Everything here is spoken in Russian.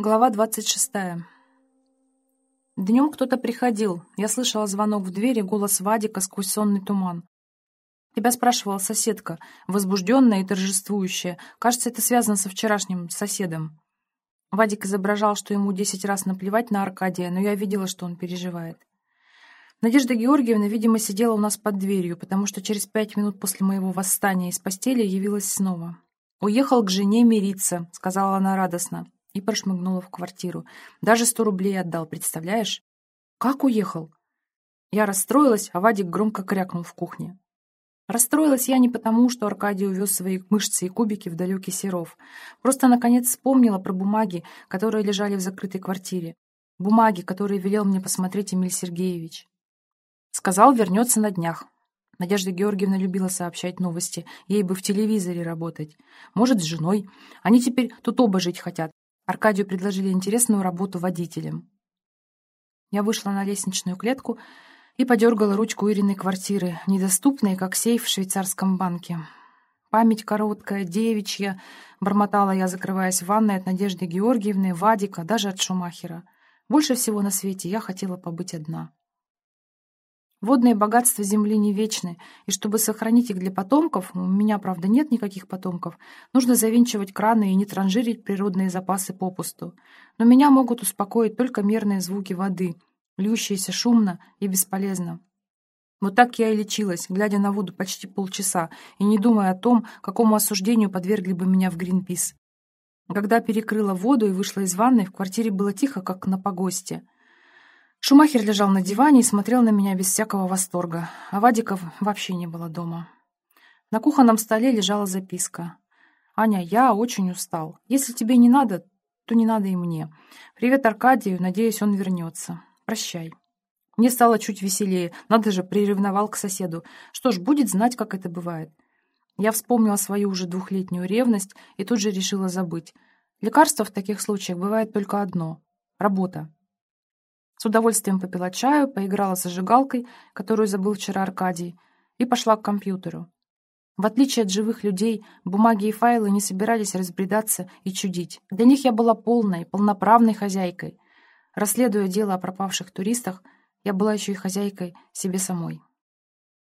Глава двадцать шестая. Днем кто-то приходил. Я слышала звонок в двери, голос Вадика сквозь сонный туман. Тебя спрашивала соседка, возбужденная и торжествующая. Кажется, это связано со вчерашним соседом. Вадик изображал, что ему десять раз наплевать на Аркадия, но я видела, что он переживает. Надежда Георгиевна, видимо, сидела у нас под дверью, потому что через пять минут после моего восстания из постели явилась снова. «Уехал к жене мириться», — сказала она радостно и прошмыгнула в квартиру. Даже сто рублей отдал, представляешь? Как уехал? Я расстроилась, а Вадик громко крякнул в кухне. Расстроилась я не потому, что Аркадий увез свои мышцы и кубики в далекий Серов. Просто, наконец, вспомнила про бумаги, которые лежали в закрытой квартире. Бумаги, которые велел мне посмотреть Эмиль Сергеевич. Сказал, вернется на днях. Надежда Георгиевна любила сообщать новости. Ей бы в телевизоре работать. Может, с женой. Они теперь тут оба жить хотят. Аркадию предложили интересную работу водителем. Я вышла на лестничную клетку и подергала ручку Ириной квартиры, недоступной, как сейф в швейцарском банке. Память короткая, девичья, бормотала я, закрываясь в ванной от Надежды Георгиевны, Вадика, даже от Шумахера. Больше всего на свете я хотела побыть одна. Водные богатства Земли не вечны, и чтобы сохранить их для потомков, у меня, правда, нет никаких потомков, нужно завинчивать краны и не транжирить природные запасы попусту. Но меня могут успокоить только мерные звуки воды, льющиеся шумно и бесполезно. Вот так я и лечилась, глядя на воду почти полчаса и не думая о том, какому осуждению подвергли бы меня в Гринпис. Когда перекрыла воду и вышла из ванной, в квартире было тихо, как на погосте — Шумахер лежал на диване и смотрел на меня без всякого восторга, а Вадиков вообще не было дома. На кухонном столе лежала записка. «Аня, я очень устал. Если тебе не надо, то не надо и мне. Привет Аркадию, надеюсь, он вернется. Прощай». Мне стало чуть веселее. Надо же, приревновал к соседу. Что ж, будет знать, как это бывает. Я вспомнила свою уже двухлетнюю ревность и тут же решила забыть. Лекарство в таких случаях бывает только одно — работа. С удовольствием попила чаю, поиграла с зажигалкой, которую забыл вчера Аркадий, и пошла к компьютеру. В отличие от живых людей, бумаги и файлы не собирались разбредаться и чудить. Для них я была полной, полноправной хозяйкой. Расследуя дело о пропавших туристах, я была еще и хозяйкой себе самой.